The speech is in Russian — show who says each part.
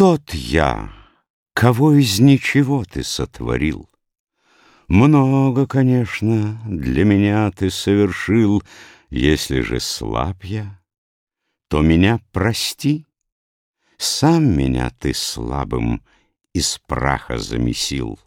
Speaker 1: тот я, кого из ничего ты сотворил. Много, конечно, для меня ты совершил, Если же слаб я, то меня прости. Сам меня ты слабым из праха замесил.